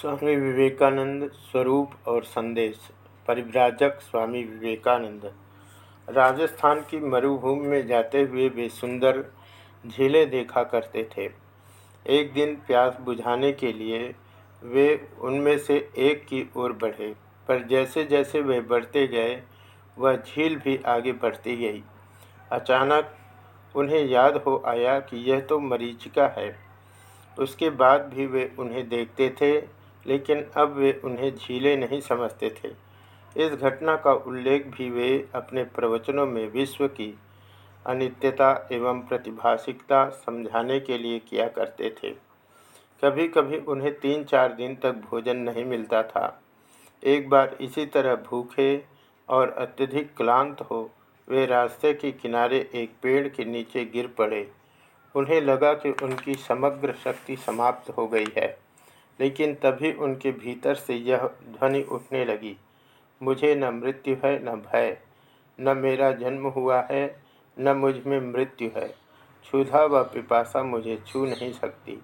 स्वामी विवेकानंद स्वरूप और संदेश। परिव्राजक स्वामी विवेकानंद। राजस्थान की मरुभूमि में जाते हुए वे सुंदर झीलें देखा करते थे। एक दिन प्यास बुझाने के लिए वे उनमें से एक की ओर बढ़े, पर जैसे जैसे वे बढ़ते गए, वह झील भी आगे बढ़ती गई। अचानक उन्हें याद हो आया कि यह तो मरीचिका है। उसके बाद भी वे उन्हें देखते थे लेकिन अब वे उन्हें झीलें नहीं समझते थे। इस घटना का उल्लेख भी वे अपने प्रवचनों में विश्व की अनित्यता एवं प्रतिभाषिकता समझाने के लिए किया करते थे। कभी कभी उन्हें तीन चार दिन तक भोजन नहीं मिलता था। एक बार इसी तरह भूखे और अत्यधिक क्लांत हो वे रास्ते के किनारे एक पेड़ के नीचे गिर पड़े। उन्हें लगा कि उनकी समग्र शक्ति समाप्त हो गई है। लेकिन तभी उनके भीतर से यह ध्वनि उठने लगी। मुझे न मृत्यु है, न भय। न मेरा जन्म हुआ है, न मुझमें मृत्यु है। क्षुधा व पिपासा मुझे छू नहीं सकती।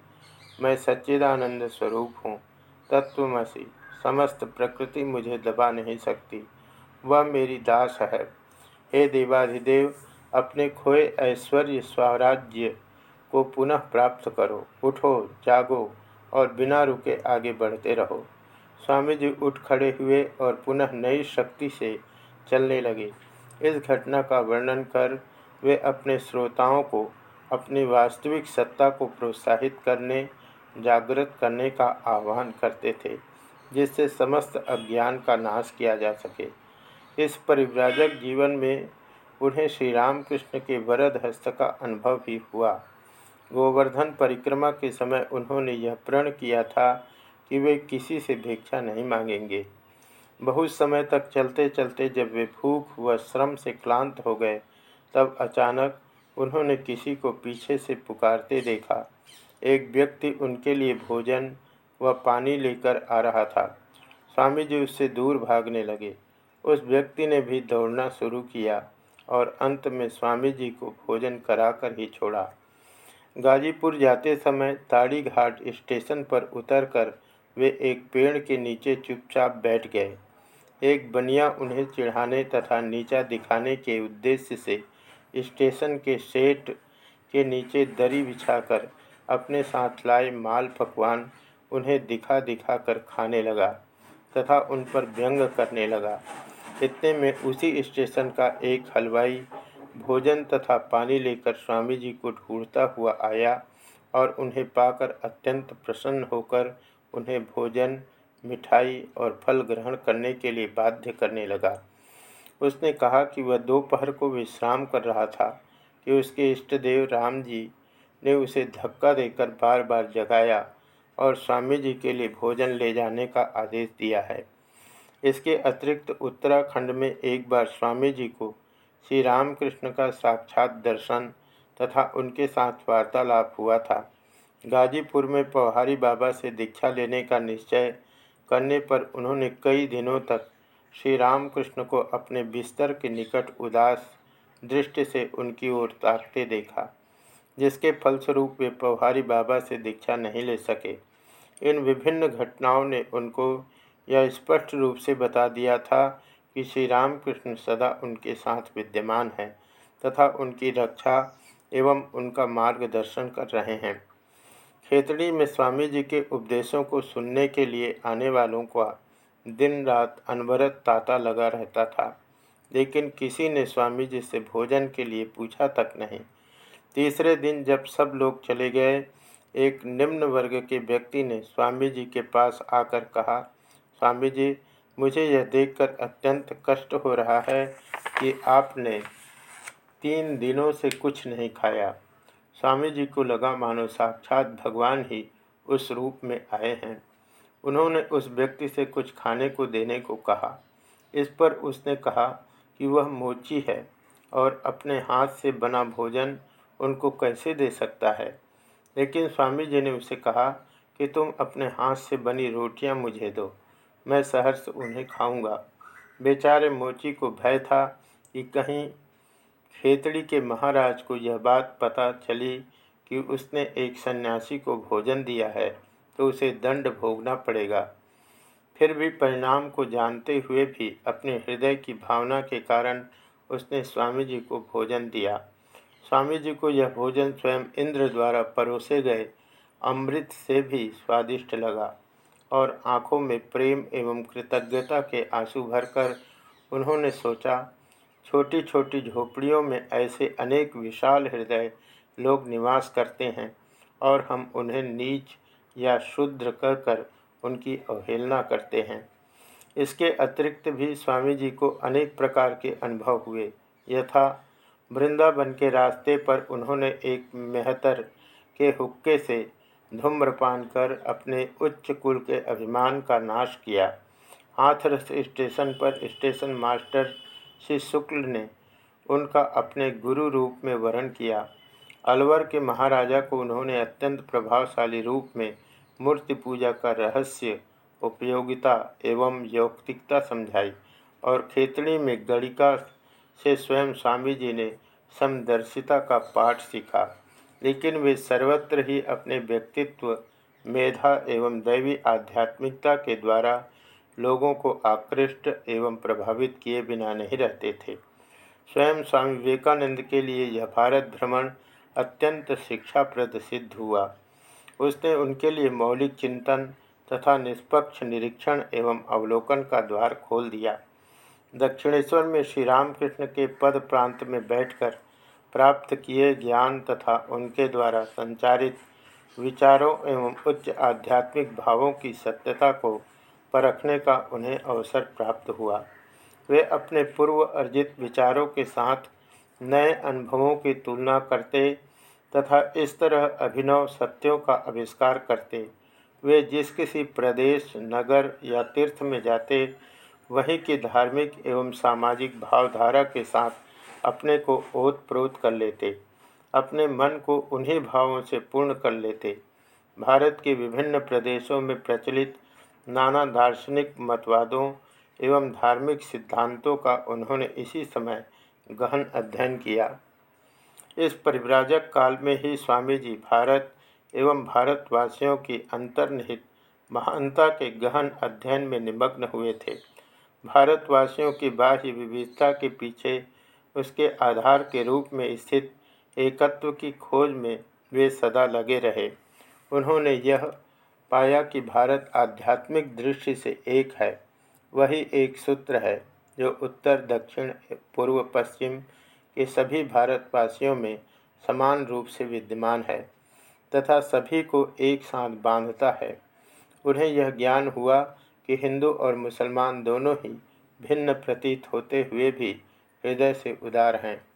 मैं सच्चिदानंद स्वरूप हूँ, तत्वमसी। समस्त प्रकृति मुझे दबा नहीं सकती। वह मेरी दास है। हे देवाधिदेव, अपने खोए ऐश्वर्य स्वराज्य को पुनः प्राप्त करो। उठो, जागो। और बिना रुके आगे बढ़ते रहो। स्वामी जी उठ खड़े हुए और पुनः नई शक्ति से चलने लगे। इस घटना का वर्णन कर वे अपने श्रोताओं को अपनी वास्तविक सत्ता को प्रोत्साहित करने, जागृत करने का आह्वान करते थे, जिससे समस्त अज्ञान का नाश किया जा सके। इस परिव्राजक जीवन में उन्हें श्री रामकृष्ण के वरद हस्त का अनुभव भी हुआ। गोवर्धन परिक्रमा के समय उन्होंने यह प्रण किया था कि वे किसी से भिक्षा नहीं मांगेंगे। बहुत समय तक चलते चलते जब वे भूख व श्रम से क्लांत हो गए, तब अचानक उन्होंने किसी को पीछे से पुकारते देखा। एक व्यक्ति उनके लिए भोजन व पानी लेकर आ रहा था। स्वामी जी उससे दूर भागने लगे। उस व्यक्ति ने भी दौड़ना शुरू किया और अंत में स्वामी जी को भोजन कराकर ही छोड़ा। गाजीपुर जाते समय ताड़ी घाट स्टेशन पर उतरकर वे एक पेड़ के नीचे चुपचाप बैठ गए। एक बनिया उन्हें चिढ़ाने तथा नीचा दिखाने के उद्देश्य से स्टेशन के सेट के नीचे दरी बिछाकर अपने साथ लाए माल पकवान उन्हें दिखा दिखा कर खाने लगा तथा उन पर व्यंग करने लगा। इतने में उसी स्टेशन का एक हलवाई भोजन तथा पानी लेकर स्वामी जी को ढूंढता हुआ आया और उन्हें पाकर अत्यंत प्रसन्न होकर उन्हें भोजन, मिठाई और फल ग्रहण करने के लिए बाध्य करने लगा। उसने कहा कि वह दोपहर को विश्राम कर रहा था कि उसके इष्ट देव राम जी ने उसे धक्का देकर बार बार जगाया और स्वामी जी के लिए भोजन ले जाने का आदेश दिया है। इसके अतिरिक्त उत्तराखंड में एक बार स्वामी जी को श्री रामकृष्ण का साक्षात दर्शन तथा उनके साथ वार्तालाप हुआ था। गाजीपुर में पौहारी बाबा से दीक्षा लेने का निश्चय करने पर उन्होंने कई दिनों तक श्री रामकृष्ण को अपने बिस्तर के निकट उदास दृष्टि से उनकी ओर ताकते देखा, जिसके फलस्वरूप वे पौहारी बाबा से दीक्षा नहीं ले सके। इन विभिन्न घटनाओं ने उनको यह स्पष्ट रूप से बता दिया था कि श्री रामकृष्ण सदा उनके साथ विद्यमान हैं तथा उनकी रक्षा एवं उनका मार्गदर्शन कर रहे हैं। खेतड़ी में स्वामी जी के उपदेशों को सुनने के लिए आने वालों का दिन रात अनवरत तांता लगा रहता था, लेकिन किसी ने स्वामी जी से भोजन के लिए पूछा तक नहीं। तीसरे दिन जब सब लोग चले गए, एक निम्न वर्ग के व्यक्ति ने स्वामी जी के पास आकर कहा, स्वामी जी मुझे यह देखकर अत्यंत कष्ट हो रहा है कि आपने तीन दिनों से कुछ नहीं खाया। स्वामी जी को लगा, मानो साक्षात भगवान ही उस रूप में आए हैं। उन्होंने उस व्यक्ति से कुछ खाने को देने को कहा। इस पर उसने कहा कि वह मोची है और अपने हाथ से बना भोजन उनको कैसे दे सकता है। लेकिन स्वामी जी ने उसे कहा कि तुम अपने हाथ से बनी रोटियाँ मुझे दो। मैं सहर्ष उन्हें खाऊँगा। बेचारे मोची को भय था कि कहीं खेतड़ी के महाराज को यह बात पता चली कि उसने एक सन्यासी को भोजन दिया है तो उसे दंड भोगना पड़ेगा। फिर भी परिणाम को जानते हुए भी अपने हृदय की भावना के कारण उसने स्वामी जी को भोजन दिया। स्वामी जी को यह भोजन स्वयं इंद्र द्वारा परोसे गए, अमृत से भी स्वादिष्ट लगा। और आँखों में प्रेम एवं कृतज्ञता के आँसू भरकर उन्होंने सोचा छोटी छोटी झोपड़ियों में ऐसे अनेक विशाल हृदय लोग निवास करते हैं और हम उन्हें नीच या शुद्र कहकर उनकी अवहेलना करते हैं। इसके अतिरिक्त भी स्वामी जी को अनेक प्रकार के अनुभव हुए। यथा, वृंदावन के रास्ते पर उन्होंने एक मेहतर के हुक्के से धूम्रपान कर अपने उच्च कुल के अभिमान का नाश किया। हाथरस स्टेशन पर स्टेशन मास्टर श्री शुक्ल ने उनका अपने गुरु रूप में वर्ण किया। अलवर के महाराजा को उन्होंने अत्यंत प्रभावशाली रूप में मूर्ति पूजा का रहस्य, उपयोगिता एवं यौक्तिकता समझाई और खेतड़ी में गणिका से स्वयं स्वामी जी ने समदर्शिता का पाठ सीखा। लेकिन वे सर्वत्र ही अपने व्यक्तित्व, मेधा एवं दैवी आध्यात्मिकता के द्वारा लोगों को आकृष्ट एवं प्रभावित किए बिना नहीं रहते थे। स्वयं स्वामी विवेकानंद के लिए यह भारत भ्रमण अत्यंत शिक्षाप्रद सिद्ध हुआ। उसने उनके लिए मौलिक चिंतन तथा निष्पक्ष निरीक्षण एवं अवलोकन का द्वार खोल दिया। दक्षिणेश्वर में श्री रामकृष्ण के पद प्रांत में बैठकर प्राप्त किए ज्ञान तथा उनके द्वारा संचारित विचारों एवं उच्च आध्यात्मिक भावों की सत्यता को परखने का उन्हें अवसर प्राप्त हुआ। वे अपने पूर्व अर्जित विचारों के साथ नए अनुभवों की तुलना करते तथा इस तरह अभिनव सत्यों का आविष्कार करते। वे जिस किसी प्रदेश, नगर या तीर्थ में जाते, वहीं की धार्मिक एवं सामाजिक भावधारा के साथ अपने को ओत प्रोत कर लेते, अपने मन को उन्हीं भावों से पूर्ण कर लेते। भारत के विभिन्न प्रदेशों में प्रचलित नाना दार्शनिक मतवादों एवं धार्मिक सिद्धांतों का उन्होंने इसी समय गहन अध्ययन किया। इस परिव्राजक काल में ही स्वामी जी भारत एवं भारतवासियों की अंतर्निहित महानता के गहन अध्ययन में निमग्न हुए थे। भारतवासियों की बाह्य विविधता के पीछे उसके आधार के रूप में स्थित एकत्व की खोज में वे सदा लगे रहे। उन्होंने यह पाया कि भारत आध्यात्मिक दृष्टि से एक है। वही एक सूत्र है जो उत्तर, दक्षिण, पूर्व, पश्चिम के सभी भारतवासियों में समान रूप से विद्यमान है तथा सभी को एक साथ बांधता है। उन्हें यह ज्ञान हुआ कि हिंदू और मुसलमान दोनों ही भिन्न प्रतीत होते हुए भी हृदय से उदार हैं।